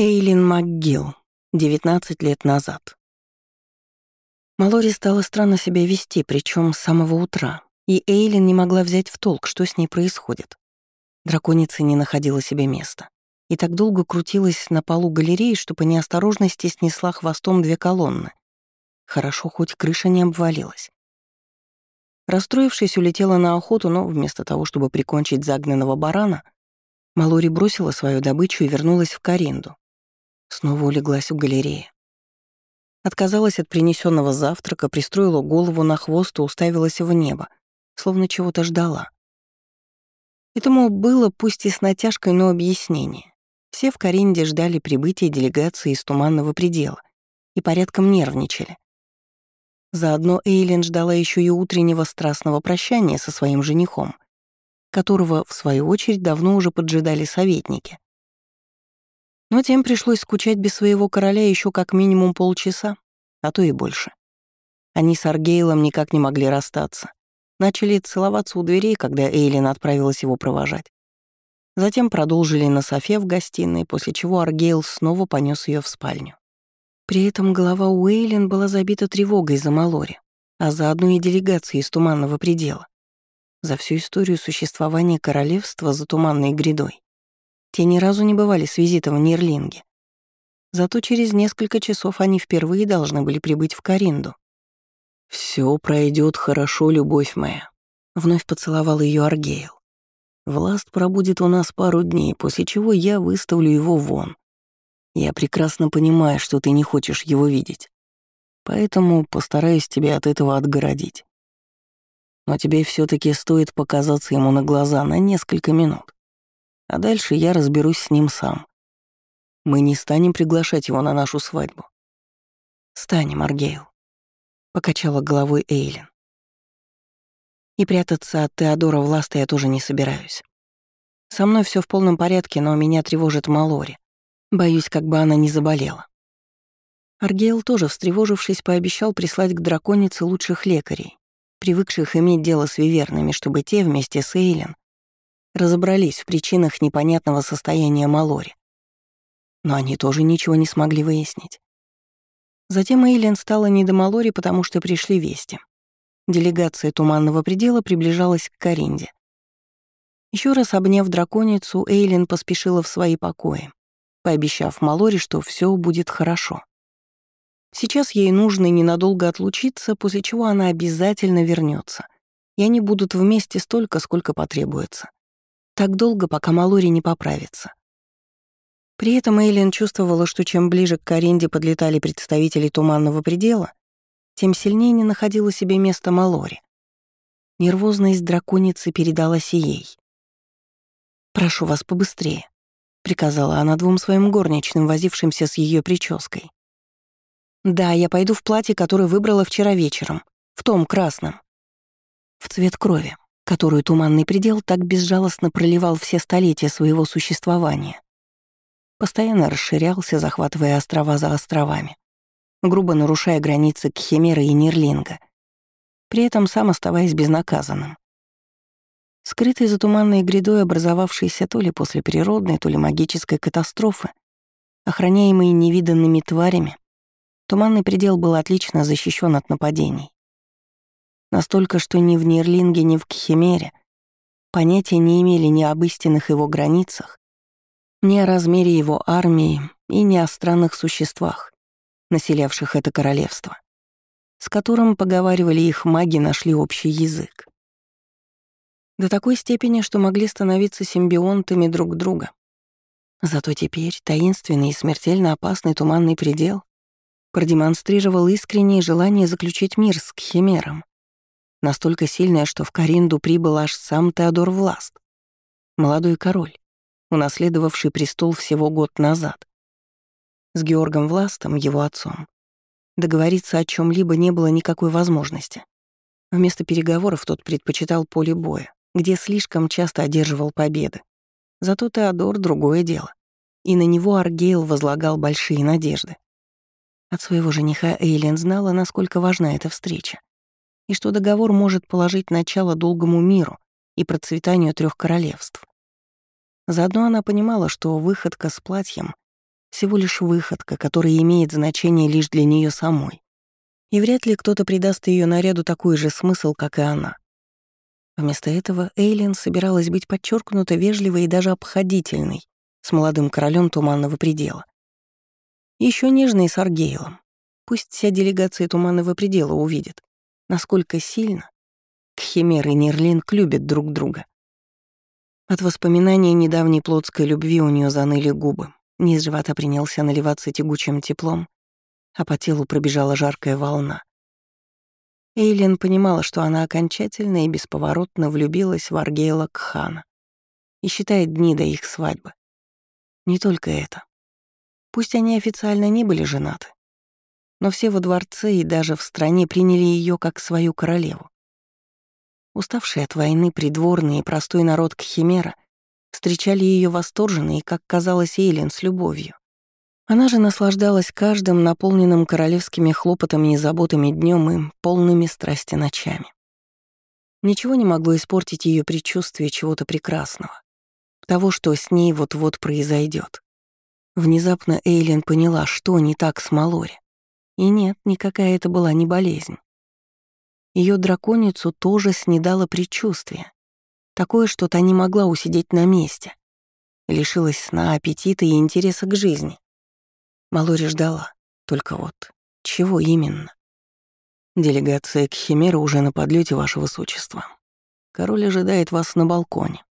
Эйлин МакГилл, 19 лет назад. Малори стала странно себя вести, причем с самого утра, и Эйлин не могла взять в толк, что с ней происходит. Драконица не находила себе места и так долго крутилась на полу галереи, что по неосторожности снесла хвостом две колонны. Хорошо, хоть крыша не обвалилась. Расстроившись, улетела на охоту, но вместо того, чтобы прикончить загнанного барана, Малори бросила свою добычу и вернулась в Каринду, Снова улеглась у галереи. Отказалась от принесенного завтрака, пристроила голову на хвост и уставилась в небо, словно чего-то ждала. Этому было, пусть и с натяжкой, но объяснение. Все в Каринде ждали прибытия делегации из Туманного предела и порядком нервничали. Заодно Эйлин ждала еще и утреннего страстного прощания со своим женихом, которого, в свою очередь, давно уже поджидали советники. Но тем пришлось скучать без своего короля еще как минимум полчаса, а то и больше. Они с Аргейлом никак не могли расстаться. Начали целоваться у дверей, когда Эйлин отправилась его провожать. Затем продолжили на софе в гостиной, после чего Аргейл снова понес ее в спальню. При этом голова у Эйлин была забита тревогой за Малори, а заодно и делегацией из Туманного предела. За всю историю существования королевства за Туманной грядой те ни разу не бывали с визитом в Нирлинге. Зато через несколько часов они впервые должны были прибыть в Каринду. Все пройдет хорошо, любовь моя», — вновь поцеловал ее Аргейл. «Власт пробудет у нас пару дней, после чего я выставлю его вон. Я прекрасно понимаю, что ты не хочешь его видеть, поэтому постараюсь тебя от этого отгородить. Но тебе все таки стоит показаться ему на глаза на несколько минут. А дальше я разберусь с ним сам. Мы не станем приглашать его на нашу свадьбу. Станем, Аргейл. Покачала головой Эйлин. И прятаться от Теодора Власта я тоже не собираюсь. Со мной все в полном порядке, но меня тревожит Малори. Боюсь, как бы она не заболела. Аргейл тоже, встревожившись, пообещал прислать к драконице лучших лекарей, привыкших иметь дело с вивернами, чтобы те вместе с Эйлин разобрались в причинах непонятного состояния Малори. Но они тоже ничего не смогли выяснить. Затем Эйлин стала не до Малори, потому что пришли вести. Делегация Туманного предела приближалась к Каринде. Еще раз обняв драконицу, Эйлин поспешила в свои покои, пообещав Малори, что все будет хорошо. Сейчас ей нужно ненадолго отлучиться, после чего она обязательно вернется, и они будут вместе столько, сколько потребуется. Так долго, пока Малори не поправится. При этом Эйлин чувствовала, что чем ближе к Каринде подлетали представители Туманного предела, тем сильнее не находила себе места Малори. Нервозность драконицы передалась и ей. «Прошу вас побыстрее», — приказала она двум своим горничным, возившимся с ее прической. «Да, я пойду в платье, которое выбрала вчера вечером, в том красном, в цвет крови которую туманный предел так безжалостно проливал все столетия своего существования. Постоянно расширялся, захватывая острова за островами, грубо нарушая границы Кхемера и Нерлинга, при этом сам оставаясь безнаказанным. Скрытый за туманной грядой, образовавшейся то ли после природной, то ли магической катастрофы, охраняемый невиданными тварями, туманный предел был отлично защищен от нападений. Настолько, что ни в Нерлинге, ни в Кхимере понятия не имели ни об истинных его границах, ни о размере его армии и ни о странных существах, населявших это королевство, с которым, поговаривали их маги, нашли общий язык. До такой степени, что могли становиться симбионтами друг друга. Зато теперь таинственный и смертельно опасный туманный предел продемонстрировал искреннее желание заключить мир с Кхимером, настолько сильная, что в Каринду прибыл аж сам Теодор Власт, молодой король, унаследовавший престол всего год назад. С Георгом Властом, его отцом, договориться о чем либо не было никакой возможности. Вместо переговоров тот предпочитал поле боя, где слишком часто одерживал победы. Зато Теодор — другое дело. И на него Аргейл возлагал большие надежды. От своего жениха Эйлен знала, насколько важна эта встреча и что договор может положить начало долгому миру и процветанию трех королевств. Заодно она понимала, что выходка с платьем Всего лишь выходка, которая имеет значение лишь для нее самой. И вряд ли кто-то придаст ее наряду такой же смысл, как и она. Вместо этого Эйлин собиралась быть подчеркнуто вежливой и даже обходительной с молодым королем Туманного предела. Еще нежной с Аргейлом. Пусть вся делегация Туманного предела увидит, насколько сильно Кхимер и Нерлинг любят друг друга. От воспоминания недавней плотской любви у нее заныли губы. Низ живота принялся наливаться тягучим теплом, а по телу пробежала жаркая волна. Эйлин понимала, что она окончательно и бесповоротно влюбилась в Аргейла Кхана и считает дни до их свадьбы. Не только это. Пусть они официально не были женаты, но все во дворце и даже в стране приняли ее как свою королеву. Уставшие от войны придворные и простой народ Кхимера встречали ее восторженно и, как казалось Эйлин, с любовью. Она же наслаждалась каждым наполненным королевскими хлопотами и заботами днем и полными страсти ночами. Ничего не могло испортить ее предчувствие чего-то прекрасного, того, что с ней вот-вот произойдет. Внезапно Эйлин поняла, что не так с Малори. И нет, никакая это была не болезнь. Ее драконицу тоже снедало предчувствие. Такое, что та не могла усидеть на месте. Лишилась сна, аппетита и интереса к жизни. Малори ждала. Только вот, чего именно? Делегация к Химеры уже на подлете, Ваше Высочество. Король ожидает вас на балконе.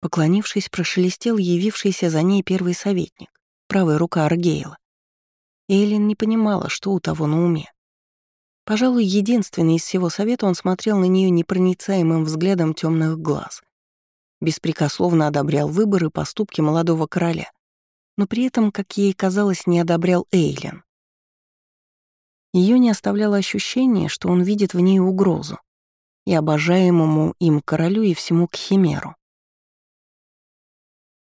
Поклонившись, прошелестел явившийся за ней первый советник, правая рука Аргейла. Эйлин не понимала, что у того на уме. Пожалуй, единственный из всего совета он смотрел на нее непроницаемым взглядом темных глаз. Беспрекословно одобрял выборы и поступки молодого короля но при этом, как ей казалось, не одобрял Эйлен. Ее не оставляло ощущение, что он видит в ней угрозу и обожаемому им королю и всему Кхимеру.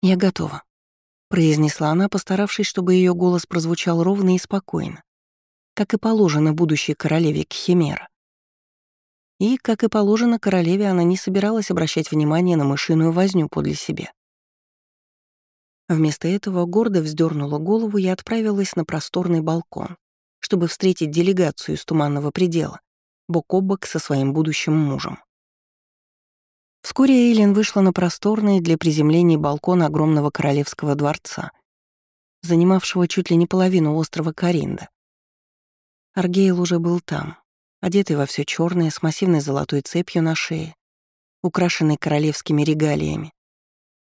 «Я готова», — произнесла она, постаравшись, чтобы ее голос прозвучал ровно и спокойно, как и положено будущей королеве Кхимера. И, как и положено королеве, она не собиралась обращать внимание на мышиную возню подле себя. Вместо этого гордо вздернула голову и отправилась на просторный балкон, чтобы встретить делегацию из Туманного предела, бок о бок со своим будущим мужем. Вскоре Эйлин вышла на просторный для приземления балкон огромного королевского дворца, занимавшего чуть ли не половину острова Каринда. Аргейл уже был там, одетый во все черное с массивной золотой цепью на шее, украшенный королевскими регалиями,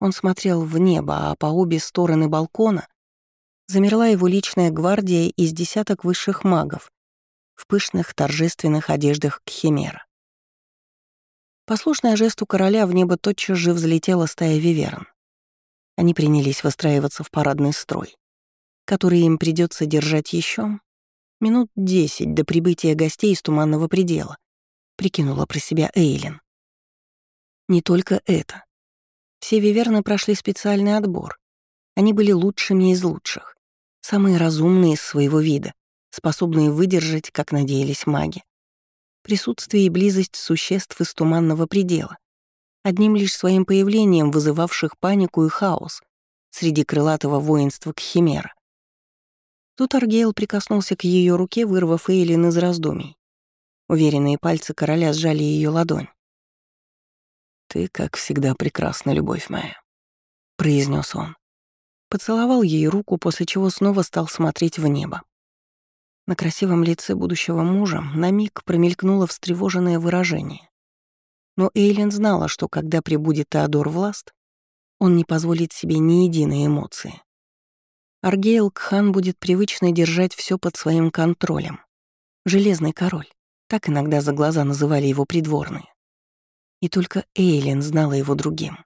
он смотрел в небо, а по обе стороны балкона замерла его личная гвардия из десяток высших магов в пышных торжественных одеждах Кхимера. Послушная жесту короля в небо тотчас же взлетела стая виверн. Они принялись выстраиваться в парадный строй, который им придется держать еще минут десять до прибытия гостей из Туманного предела, прикинула про себя Эйлин. Не только это. Все виверны прошли специальный отбор. Они были лучшими из лучших, самые разумные из своего вида, способные выдержать, как надеялись маги, присутствие и близость существ из туманного предела, одним лишь своим появлением вызывавших панику и хаос среди крылатого воинства Кхимера. Тут Аргейл прикоснулся к ее руке, вырвав Эйлин из раздумий. Уверенные пальцы короля сжали ее ладонь. «Ты, как всегда, прекрасна, любовь моя», — произнес он. Поцеловал ей руку, после чего снова стал смотреть в небо. На красивом лице будущего мужа на миг промелькнуло встревоженное выражение. Но Эйлин знала, что когда прибудет Теодор Власт, он не позволит себе ни единой эмоции. Аргейл Кхан будет привычно держать все под своим контролем. Железный король, так иногда за глаза называли его придворные. И только Эйлин знала его другим.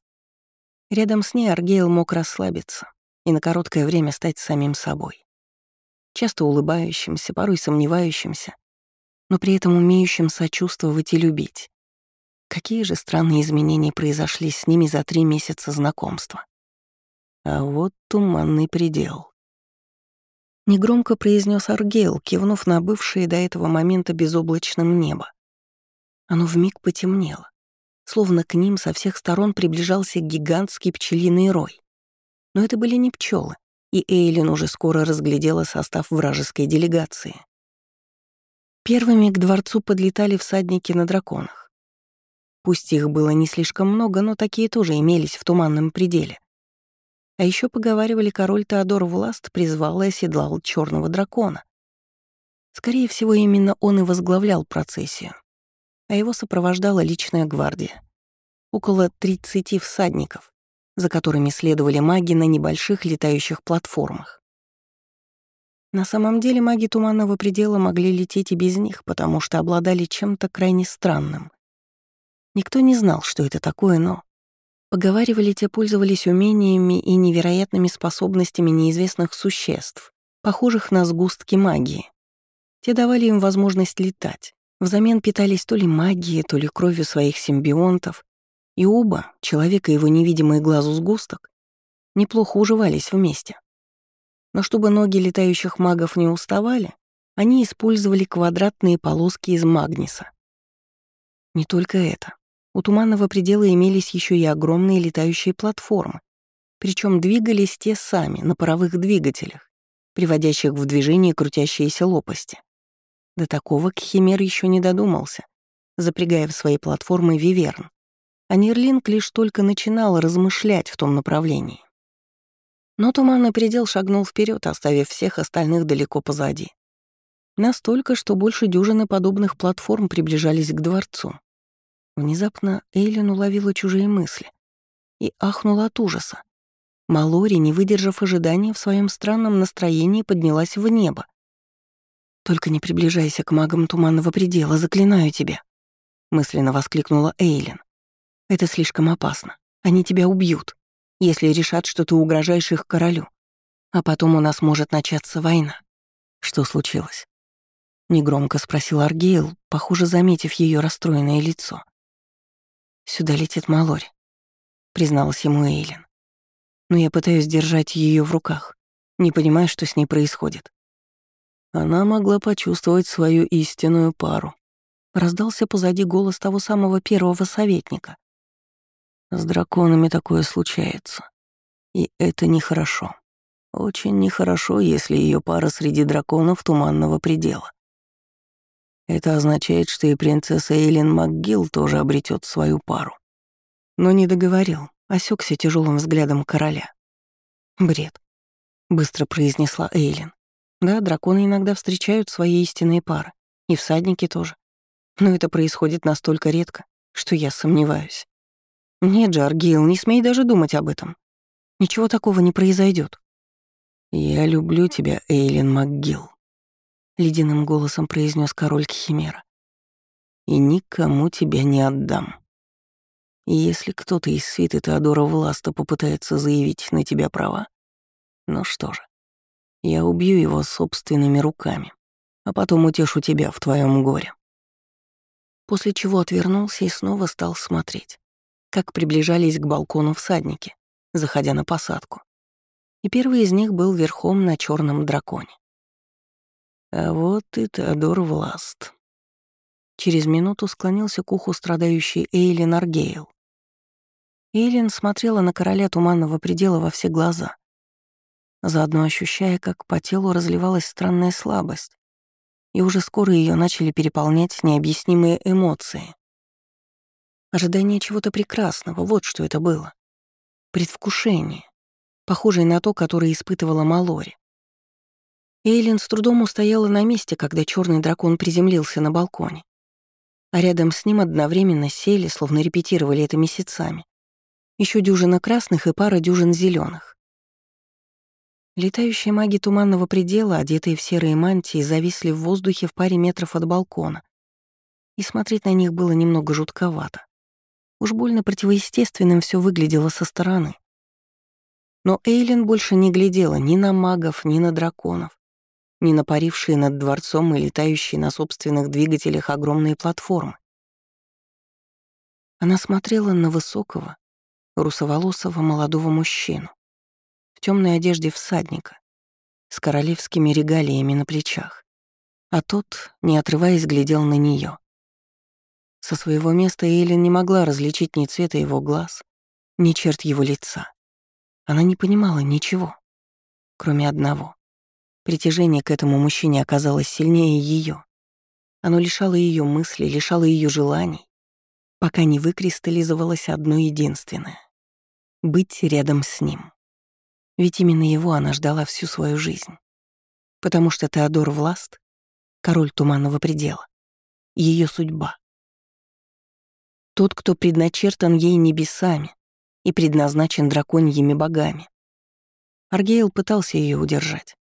Рядом с ней Аргейл мог расслабиться и на короткое время стать самим собой. Часто улыбающимся, порой сомневающимся, но при этом умеющим сочувствовать и любить. Какие же странные изменения произошли с ними за три месяца знакомства. А вот туманный предел. Негромко произнес Аргейл, кивнув на бывшее до этого момента безоблачным небо. Оно вмиг потемнело словно к ним со всех сторон приближался гигантский пчелиный рой. Но это были не пчелы, и Эйлин уже скоро разглядела состав вражеской делегации. Первыми к дворцу подлетали всадники на драконах. Пусть их было не слишком много, но такие тоже имелись в туманном пределе. А еще поговаривали, король Теодор Власт призвал и оседлал черного дракона. Скорее всего, именно он и возглавлял процессию, а его сопровождала личная гвардия. Около 30 всадников, за которыми следовали маги на небольших летающих платформах. На самом деле маги Туманного Предела могли лететь и без них, потому что обладали чем-то крайне странным. Никто не знал, что это такое, но... Поговаривали, те пользовались умениями и невероятными способностями неизвестных существ, похожих на сгустки магии. Те давали им возможность летать. Взамен питались то ли магией, то ли кровью своих симбионтов, и оба, человек и его невидимый глазу сгусток, неплохо уживались вместе. Но чтобы ноги летающих магов не уставали, они использовали квадратные полоски из магниса. Не только это. У туманного предела имелись еще и огромные летающие платформы, причем двигались те сами на паровых двигателях, приводящих в движение крутящиеся лопасти. До такого Кхимер еще не додумался, запрягая в свои платформы Виверн, а Нерлинг лишь только начинал размышлять в том направлении. Но туманный предел шагнул вперед, оставив всех остальных далеко позади. Настолько, что больше дюжины подобных платформ приближались к дворцу. Внезапно Эйлин уловила чужие мысли и ахнула от ужаса. Малори, не выдержав ожидания, в своем странном настроении поднялась в небо. «Только не приближайся к магам Туманного Предела, заклинаю тебя!» — мысленно воскликнула Эйлин. Это слишком опасно. Они тебя убьют, если решат, что ты угрожаешь их королю. А потом у нас может начаться война. Что случилось? Негромко спросил Аргейл, похоже, заметив ее расстроенное лицо. «Сюда летит Малори», — призналась ему Эйлин. «Но я пытаюсь держать ее в руках, не понимая, что с ней происходит». Она могла почувствовать свою истинную пару. Раздался позади голос того самого первого советника, с драконами такое случается. И это нехорошо. Очень нехорошо, если ее пара среди драконов Туманного Предела. Это означает, что и принцесса Эйлин МакГилл тоже обретет свою пару. Но не договорил, осекся тяжелым взглядом короля. «Бред», — быстро произнесла Эйлин. «Да, драконы иногда встречают свои истинные пары, и всадники тоже. Но это происходит настолько редко, что я сомневаюсь. «Нет же, Аргейл, не смей даже думать об этом. Ничего такого не произойдет. «Я люблю тебя, Эйлин МакГилл», — ледяным голосом произнес король Кхимера. «И никому тебя не отдам. И если кто-то из свиты Теодора Власта попытается заявить на тебя права, ну что же, я убью его собственными руками, а потом утешу тебя в твоем горе». После чего отвернулся и снова стал смотреть как приближались к балкону всадники, заходя на посадку. И первый из них был верхом на черном драконе. А вот и Теодор Власт. Через минуту склонился к уху страдающий Эйлин Аргейл. Эйлин смотрела на короля туманного предела во все глаза, заодно ощущая, как по телу разливалась странная слабость, и уже скоро ее начали переполнять необъяснимые эмоции. Ожидание чего-то прекрасного, вот что это было. Предвкушение, похожее на то, которое испытывала Малори. Эйлин с трудом устояла на месте, когда черный дракон приземлился на балконе. А рядом с ним одновременно сели, словно репетировали это месяцами. Еще дюжина красных и пара дюжин зеленых. Летающие маги туманного предела, одетые в серые мантии, зависли в воздухе в паре метров от балкона. И смотреть на них было немного жутковато. Уж больно противоестественным все выглядело со стороны. Но Эйлин больше не глядела ни на магов, ни на драконов, ни на парившие над дворцом и летающие на собственных двигателях огромные платформы. Она смотрела на высокого, русоволосого молодого мужчину в темной одежде всадника с королевскими регалиями на плечах, а тот, не отрываясь, глядел на нее. Со своего места Эйлин не могла различить ни цвета его глаз, ни черт его лица. Она не понимала ничего. кроме одного. Притяжение к этому мужчине оказалось сильнее ее. Оно лишало ее мыслей, лишало ее желаний, пока не выкристаллизовалось одно единственное — быть рядом с ним. Ведь именно его она ждала всю свою жизнь. Потому что Теодор Власт, король Туманного предела, ее судьба. Тот, кто предначертан ей небесами и предназначен драконьими богами. Аргейл пытался ее удержать,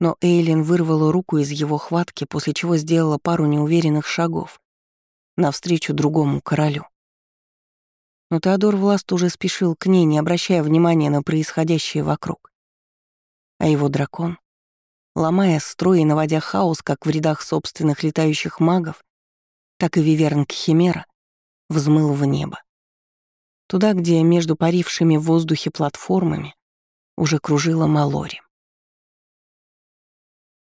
но Эйлин вырвала руку из его хватки, после чего сделала пару неуверенных шагов навстречу другому королю. Но Теодор Власт уже спешил к ней, не обращая внимания на происходящее вокруг. А его дракон, ломая строй и наводя хаос как в рядах собственных летающих магов, так и виверн Химера, взмыл в небо. Туда, где между парившими в воздухе платформами уже кружила Малори.